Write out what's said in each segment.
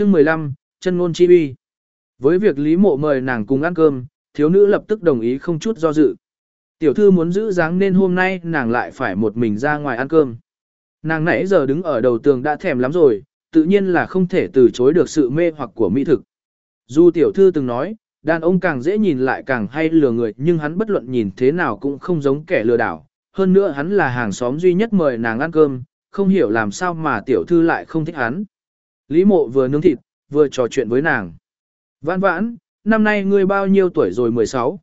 chương 15, chân ngôn chi uy. Với việc Lý Mộ mời nàng cùng ăn cơm, thiếu nữ lập tức đồng ý không chút do dự. Tiểu thư muốn giữ dáng nên hôm nay nàng lại phải một mình ra ngoài ăn cơm. Nàng nãy giờ đứng ở đầu tường đã thèm lắm rồi, tự nhiên là không thể từ chối được sự mê hoặc của mỹ thực. Dù tiểu thư từng nói, đàn ông càng dễ nhìn lại càng hay lừa người nhưng hắn bất luận nhìn thế nào cũng không giống kẻ lừa đảo. Hơn nữa hắn là hàng xóm duy nhất mời nàng ăn cơm, không hiểu làm sao mà tiểu thư lại không thích hắn. Lý mộ vừa nướng thịt, vừa trò chuyện với nàng. Vãn vãn, năm nay ngươi bao nhiêu tuổi rồi 16?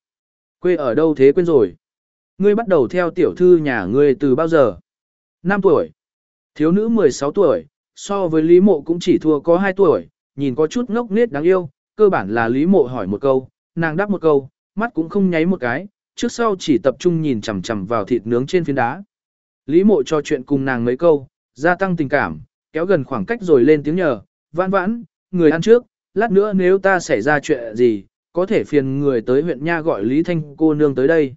Quê ở đâu thế quên rồi? Ngươi bắt đầu theo tiểu thư nhà ngươi từ bao giờ? 5 tuổi. Thiếu nữ 16 tuổi, so với Lý Mộ cũng chỉ thua có 2 tuổi, nhìn có chút ngốc nghếch đáng yêu, cơ bản là Lý Mộ hỏi một câu, nàng đáp một câu, mắt cũng không nháy một cái, trước sau chỉ tập trung nhìn chằm chằm vào thịt nướng trên phiến đá. Lý Mộ trò chuyện cùng nàng mấy câu, gia tăng tình cảm, kéo gần khoảng cách rồi lên tiếng nhờ, vãn vãn, người ăn trước, lát nữa nếu ta xảy ra chuyện gì, có thể phiền người tới huyện Nha gọi Lý Thanh cô nương tới đây.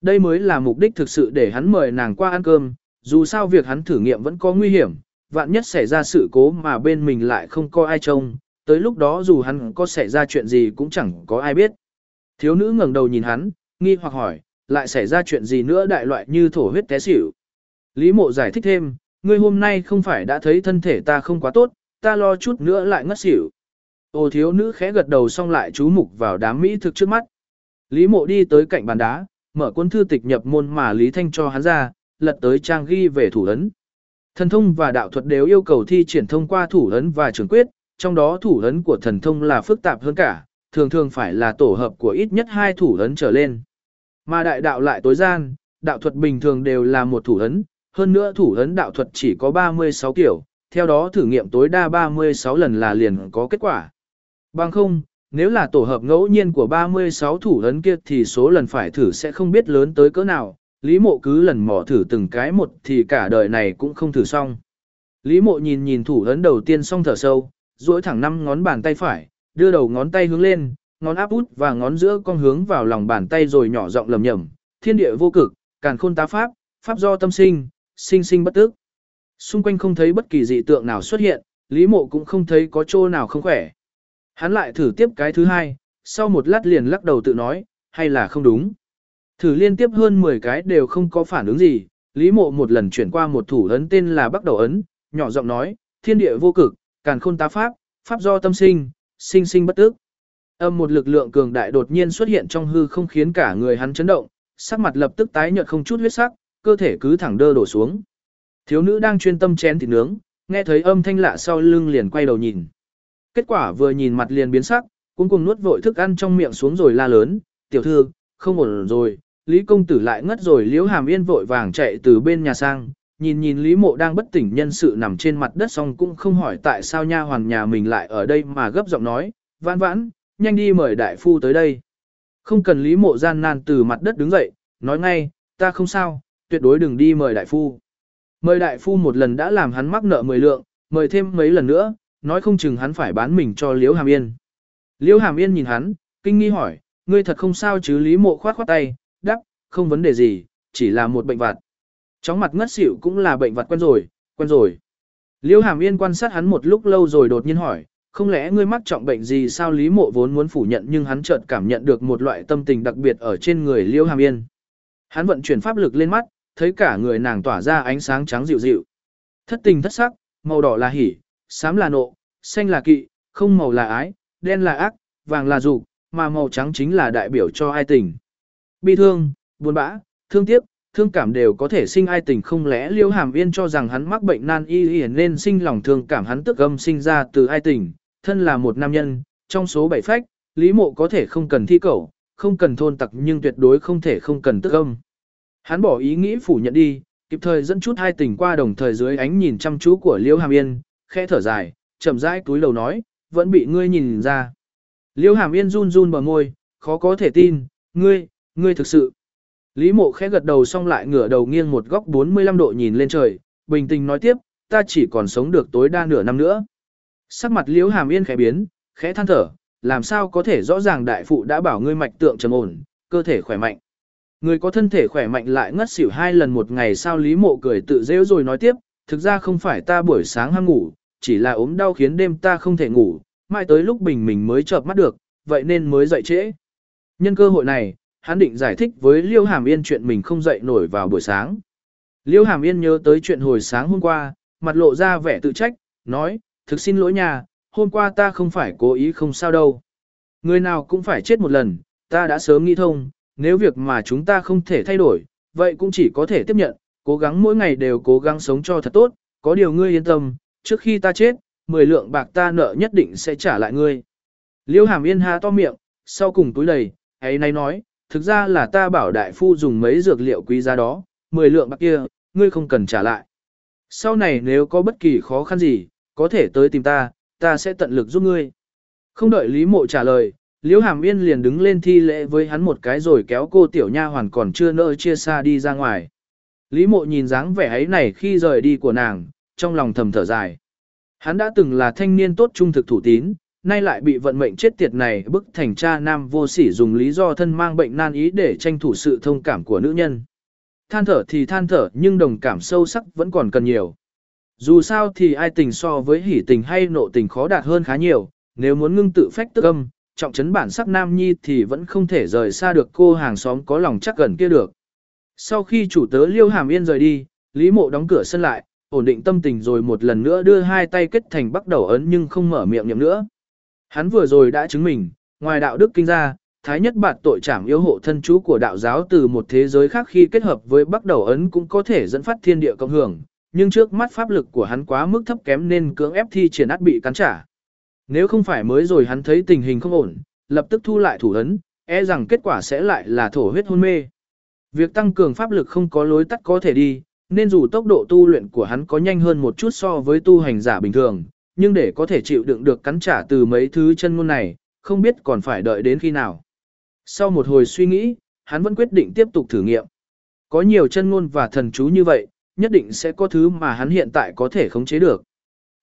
Đây mới là mục đích thực sự để hắn mời nàng qua ăn cơm, dù sao việc hắn thử nghiệm vẫn có nguy hiểm, vạn nhất xảy ra sự cố mà bên mình lại không có ai trông, tới lúc đó dù hắn có xảy ra chuyện gì cũng chẳng có ai biết. Thiếu nữ ngẩng đầu nhìn hắn, nghi hoặc hỏi, lại xảy ra chuyện gì nữa đại loại như thổ huyết té xỉu. Lý mộ giải thích thêm, ngươi hôm nay không phải đã thấy thân thể ta không quá tốt, ta lo chút nữa lại ngất xỉu. Ô thiếu nữ khẽ gật đầu xong lại chú mục vào đám mỹ thực trước mắt. Lý mộ đi tới cạnh bàn đá, mở cuốn thư tịch nhập môn mà Lý Thanh cho hắn ra, lật tới trang ghi về thủ ấn. Thần thông và đạo thuật đều yêu cầu thi triển thông qua thủ ấn và trường quyết, trong đó thủ ấn của thần thông là phức tạp hơn cả, thường thường phải là tổ hợp của ít nhất hai thủ ấn trở lên. Mà đại đạo lại tối gian, đạo thuật bình thường đều là một thủ ấn, hơn nữa thủ ấn đạo thuật chỉ có 36 kiểu, theo đó thử nghiệm tối đa 36 lần là liền có kết quả. Bằng không, nếu là tổ hợp ngẫu nhiên của 36 thủ ấn kia thì số lần phải thử sẽ không biết lớn tới cỡ nào, Lý mộ cứ lần mò thử từng cái một thì cả đời này cũng không thử xong. Lý mộ nhìn nhìn thủ ấn đầu tiên xong thở sâu, duỗi thẳng năm ngón bàn tay phải, đưa đầu ngón tay hướng lên, ngón áp út và ngón giữa con hướng vào lòng bàn tay rồi nhỏ giọng lầm nhầm, thiên địa vô cực, càn khôn tá pháp, pháp do tâm sinh, sinh sinh bất tức. Xung quanh không thấy bất kỳ dị tượng nào xuất hiện, Lý mộ cũng không thấy có chỗ nào không khỏe. Hắn lại thử tiếp cái thứ hai, sau một lát liền lắc đầu tự nói, hay là không đúng. Thử liên tiếp hơn 10 cái đều không có phản ứng gì, Lý Mộ một lần chuyển qua một thủ ấn tên là Bắc Đầu ấn, nhỏ giọng nói, thiên địa vô cực, càn khôn tá pháp, pháp do tâm sinh, sinh sinh bất tức. Âm một lực lượng cường đại đột nhiên xuất hiện trong hư không khiến cả người hắn chấn động, sắc mặt lập tức tái nhợt không chút huyết sắc, cơ thể cứ thẳng đơ đổ xuống. Thiếu nữ đang chuyên tâm chén thịt nướng, nghe thấy âm thanh lạ sau lưng liền quay đầu nhìn. Kết quả vừa nhìn mặt liền biến sắc, cuống cuồng nuốt vội thức ăn trong miệng xuống rồi la lớn, tiểu thư, không ổn rồi, Lý công tử lại ngất rồi liễu hàm yên vội vàng chạy từ bên nhà sang, nhìn nhìn Lý mộ đang bất tỉnh nhân sự nằm trên mặt đất xong cũng không hỏi tại sao nha hoàn nhà mình lại ở đây mà gấp giọng nói, vãn vãn, nhanh đi mời đại phu tới đây. Không cần Lý mộ gian nan từ mặt đất đứng dậy, nói ngay, ta không sao, tuyệt đối đừng đi mời đại phu. Mời đại phu một lần đã làm hắn mắc nợ mười lượng, mời thêm mấy lần nữa, nói không chừng hắn phải bán mình cho Liễu Hàm Yên. Liễu Hàm Yên nhìn hắn, kinh nghi hỏi, ngươi thật không sao chứ Lý Mộ khoát khoát tay, đắc, không vấn đề gì, chỉ là một bệnh vặt. Chóng mặt ngất xỉu cũng là bệnh vặt quen rồi, quen rồi. Liễu Hàm Yên quan sát hắn một lúc lâu rồi đột nhiên hỏi, không lẽ ngươi mắc trọng bệnh gì sao Lý Mộ vốn muốn phủ nhận nhưng hắn chợt cảm nhận được một loại tâm tình đặc biệt ở trên người Liễu Hàm Yên. Hắn vận chuyển pháp lực lên mắt, thấy cả người nàng tỏa ra ánh sáng trắng dịu dịu. Thất tình thất sắc, màu đỏ là hỉ, xám là nộ, xanh là kỵ, không màu là ái, đen là ác, vàng là dục, mà màu trắng chính là đại biểu cho ai tình. Bi thương, buồn bã, thương tiếc, thương cảm đều có thể sinh ai tình không lẽ Liêu Hàm Yên cho rằng hắn mắc bệnh nan y y nên sinh lòng thương cảm hắn tức âm sinh ra từ ai tình, thân là một nam nhân, trong số bảy phách, Lý Mộ có thể không cần thi cẩu, không cần thôn tặc nhưng tuyệt đối không thể không cần tức âm. Hắn bỏ ý nghĩ phủ nhận đi, kịp thời dẫn chút hai tình qua đồng thời dưới ánh nhìn chăm chú của Liêu Hàm Yên, khẽ thở dài, chậm rãi túi đầu nói, vẫn bị ngươi nhìn ra. Liêu Hàm Yên run run bờ môi, khó có thể tin, ngươi, ngươi thực sự. Lý mộ khẽ gật đầu xong lại ngửa đầu nghiêng một góc 45 độ nhìn lên trời, bình tĩnh nói tiếp, ta chỉ còn sống được tối đa nửa năm nữa. Sắc mặt Liễu Hàm Yên khẽ biến, khẽ than thở, làm sao có thể rõ ràng đại phụ đã bảo ngươi mạch tượng trầm ổn, cơ thể khỏe mạnh. Người có thân thể khỏe mạnh lại ngất xỉu hai lần một ngày sao Lý Mộ cười tự dễu rồi nói tiếp, thực ra không phải ta buổi sáng ham ngủ, chỉ là ốm đau khiến đêm ta không thể ngủ, mãi tới lúc bình mình mới chợp mắt được, vậy nên mới dậy trễ. Nhân cơ hội này, hắn định giải thích với Liêu Hàm Yên chuyện mình không dậy nổi vào buổi sáng. Liêu Hàm Yên nhớ tới chuyện hồi sáng hôm qua, mặt lộ ra vẻ tự trách, nói, thực xin lỗi nhà, hôm qua ta không phải cố ý không sao đâu. Người nào cũng phải chết một lần, ta đã sớm nghĩ thông, nếu việc mà chúng ta không thể thay đổi, vậy cũng chỉ có thể tiếp nhận, cố gắng mỗi ngày đều cố gắng sống cho thật tốt, có điều ngươi yên tâm, trước khi ta chết, 10 lượng bạc ta nợ nhất định sẽ trả lại ngươi. Liêu hàm yên há to miệng, sau cùng túi đầy, ấy nay nói, thực ra là ta bảo đại phu dùng mấy dược liệu quý giá đó, 10 lượng bạc kia, ngươi không cần trả lại. Sau này nếu có bất kỳ khó khăn gì, có thể tới tìm ta, ta sẽ tận lực giúp ngươi. Không đợi Lý Mộ trả lời, Liễu Hàm Yên liền đứng lên thi lễ với hắn một cái rồi kéo cô tiểu nha hoàn còn chưa nỡ chia xa đi ra ngoài. Lý Mộ nhìn dáng vẻ ấy này khi rời đi của nàng, trong lòng thầm thở dài. Hắn đã từng là thanh niên tốt trung thực thủ tín, nay lại bị vận mệnh chết tiệt này bức thành cha nam vô sỉ dùng lý do thân mang bệnh nan ý để tranh thủ sự thông cảm của nữ nhân. Than thở thì than thở nhưng đồng cảm sâu sắc vẫn còn cần nhiều. Dù sao thì ai tình so với hỉ tình hay nộ tình khó đạt hơn khá nhiều, nếu muốn ngưng tự phách tức âm, trọng trấn bản sắc nam nhi thì vẫn không thể rời xa được cô hàng xóm có lòng chắc gần kia được. Sau khi chủ tớ Liêu Hàm Yên rời đi, Lý Mộ đóng cửa sân lại, ổn định tâm tình rồi một lần nữa đưa hai tay kết thành bắt đầu ấn nhưng không mở miệng niệm nữa. Hắn vừa rồi đã chứng minh, ngoài đạo đức kinh ra, thái nhất bạt tội trảm yêu hộ thân chú của đạo giáo từ một thế giới khác khi kết hợp với bắt đầu ấn cũng có thể dẫn phát thiên địa cộng hưởng, nhưng trước mắt pháp lực của hắn quá mức thấp kém nên cưỡng ép thi triển át bị cắn trả. Nếu không phải mới rồi hắn thấy tình hình không ổn, lập tức thu lại thủ ấn, e rằng kết quả sẽ lại là thổ huyết hôn mê. Việc tăng cường pháp lực không có lối tắt có thể đi, nên dù tốc độ tu luyện của hắn có nhanh hơn một chút so với tu hành giả bình thường, nhưng để có thể chịu đựng được cắn trả từ mấy thứ chân ngôn này, không biết còn phải đợi đến khi nào. Sau một hồi suy nghĩ, hắn vẫn quyết định tiếp tục thử nghiệm. Có nhiều chân ngôn và thần chú như vậy, nhất định sẽ có thứ mà hắn hiện tại có thể khống chế được.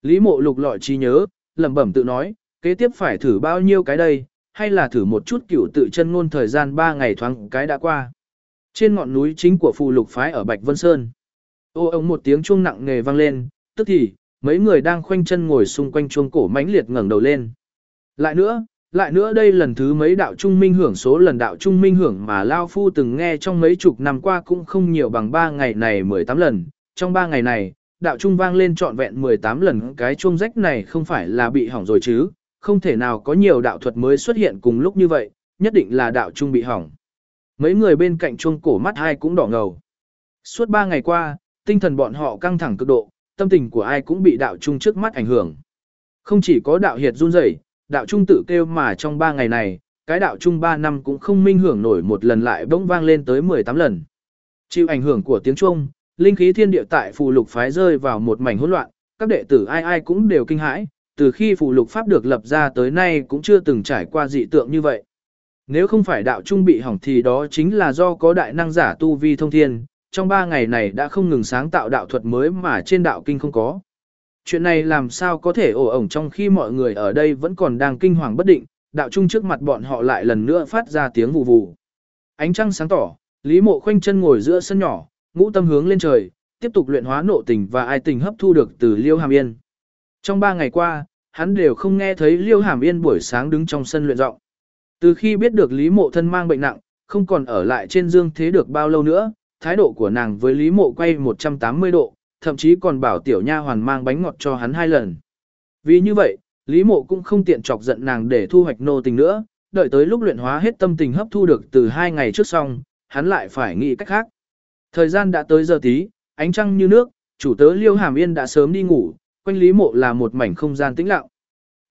Lý mộ lục lọi trí nhớ, lẩm bẩm tự nói, kế tiếp phải thử bao nhiêu cái đây, hay là thử một chút cựu tự chân ngôn thời gian 3 ngày thoáng cái đã qua. Trên ngọn núi chính của phù lục phái ở Bạch Vân Sơn. Ô ông một tiếng chuông nặng nề vang lên, tức thì, mấy người đang khoanh chân ngồi xung quanh chuông cổ mãnh liệt ngẩng đầu lên. Lại nữa, lại nữa đây lần thứ mấy đạo trung minh hưởng số lần đạo trung minh hưởng mà Lao Phu từng nghe trong mấy chục năm qua cũng không nhiều bằng 3 ngày này 18 lần. Trong 3 ngày này, đạo trung vang lên trọn vẹn 18 lần cái chuông rách này không phải là bị hỏng rồi chứ, không thể nào có nhiều đạo thuật mới xuất hiện cùng lúc như vậy, nhất định là đạo trung bị hỏng. Mấy người bên cạnh chuông cổ mắt hai cũng đỏ ngầu. Suốt 3 ngày qua, tinh thần bọn họ căng thẳng cực độ, tâm tình của ai cũng bị đạo trung trước mắt ảnh hưởng. Không chỉ có đạo hiệt run rẩy, đạo trung tự kêu mà trong 3 ngày này, cái đạo trung 3 năm cũng không minh hưởng nổi một lần lại bỗng vang lên tới 18 lần. Chịu ảnh hưởng của tiếng chuông, linh khí thiên địa tại phù lục phái rơi vào một mảnh hỗn loạn, các đệ tử ai ai cũng đều kinh hãi, từ khi phù lục pháp được lập ra tới nay cũng chưa từng trải qua dị tượng như vậy. Nếu không phải đạo trung bị hỏng thì đó chính là do có đại năng giả tu vi thông thiên, trong ba ngày này đã không ngừng sáng tạo đạo thuật mới mà trên đạo kinh không có. Chuyện này làm sao có thể ổ ổng trong khi mọi người ở đây vẫn còn đang kinh hoàng bất định, đạo trung trước mặt bọn họ lại lần nữa phát ra tiếng vù vù. Ánh trăng sáng tỏ, Lý Mộ khoanh chân ngồi giữa sân nhỏ, ngũ tâm hướng lên trời, tiếp tục luyện hóa nộ tình và ai tình hấp thu được từ Liêu Hàm Yên. Trong ba ngày qua, hắn đều không nghe thấy Liêu Hàm Yên buổi sáng đứng trong sân luyện giọng. Từ khi biết được Lý Mộ thân mang bệnh nặng, không còn ở lại trên dương thế được bao lâu nữa, thái độ của nàng với Lý Mộ quay 180 độ, thậm chí còn bảo tiểu nha hoàn mang bánh ngọt cho hắn hai lần. Vì như vậy, Lý Mộ cũng không tiện chọc giận nàng để thu hoạch nô tình nữa, đợi tới lúc luyện hóa hết tâm tình hấp thu được từ hai ngày trước xong, hắn lại phải nghĩ cách khác. Thời gian đã tới giờ tí, ánh trăng như nước, chủ tớ Liêu Hàm Yên đã sớm đi ngủ, quanh Lý Mộ là một mảnh không gian tĩnh lặng.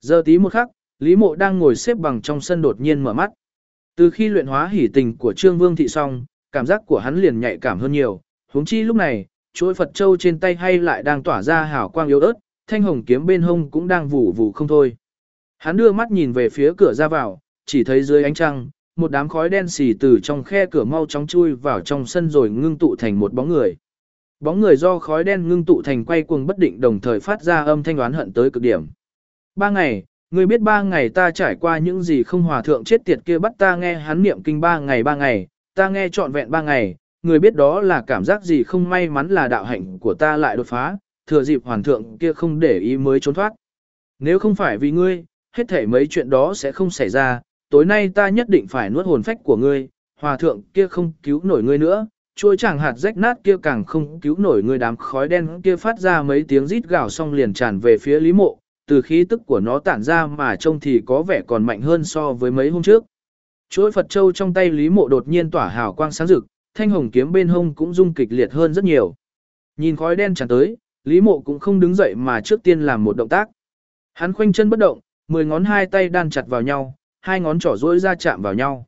Giờ tí một khắc, Lý Mộ đang ngồi xếp bằng trong sân đột nhiên mở mắt. Từ khi luyện hóa hỉ tình của Trương Vương thị xong, cảm giác của hắn liền nhạy cảm hơn nhiều, huống chi lúc này, chuỗi Phật châu trên tay hay lại đang tỏa ra hào quang yếu ớt, thanh hồng kiếm bên hông cũng đang vụ vụ không thôi. Hắn đưa mắt nhìn về phía cửa ra vào, chỉ thấy dưới ánh trăng, một đám khói đen xì từ trong khe cửa mau chóng chui vào trong sân rồi ngưng tụ thành một bóng người. Bóng người do khói đen ngưng tụ thành quay cuồng bất định đồng thời phát ra âm thanh oán hận tới cực điểm. Ba ngày, người biết ba ngày ta trải qua những gì không hòa thượng chết tiệt kia bắt ta nghe hắn niệm kinh ba ngày ba ngày, ta nghe trọn vẹn ba ngày, người biết đó là cảm giác gì không may mắn là đạo hạnh của ta lại đột phá, thừa dịp hoàn thượng kia không để ý mới trốn thoát. Nếu không phải vì ngươi, hết thể mấy chuyện đó sẽ không xảy ra, tối nay ta nhất định phải nuốt hồn phách của ngươi, hòa thượng kia không cứu nổi ngươi nữa, chuôi chẳng hạt rách nát kia càng không cứu nổi ngươi đám khói đen kia phát ra mấy tiếng rít gào xong liền tràn về phía Lý Mộ, từ khí tức của nó tản ra mà trông thì có vẻ còn mạnh hơn so với mấy hôm trước. Chuỗi Phật Châu trong tay Lý Mộ đột nhiên tỏa hào quang sáng rực, thanh hồng kiếm bên hông cũng rung kịch liệt hơn rất nhiều. Nhìn khói đen tràn tới, Lý Mộ cũng không đứng dậy mà trước tiên làm một động tác. Hắn khoanh chân bất động, mười ngón hai tay đan chặt vào nhau, hai ngón trỏ rỗi ra chạm vào nhau.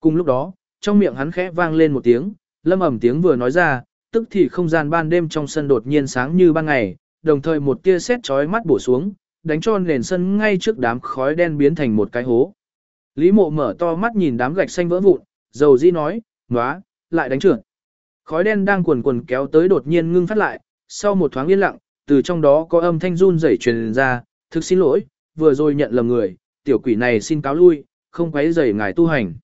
Cùng lúc đó, trong miệng hắn khẽ vang lên một tiếng, lâm ẩm tiếng vừa nói ra, tức thì không gian ban đêm trong sân đột nhiên sáng như ban ngày, đồng thời một tia sét chói mắt bổ xuống, đánh cho nền sân ngay trước đám khói đen biến thành một cái hố. Lý mộ mở to mắt nhìn đám gạch xanh vỡ vụn, dầu di nói, nóa, lại đánh trượt. Khói đen đang quần quần kéo tới đột nhiên ngưng phát lại, sau một thoáng yên lặng, từ trong đó có âm thanh run rẩy truyền ra, thực xin lỗi, vừa rồi nhận lầm người, tiểu quỷ này xin cáo lui, không quấy rầy ngài tu hành.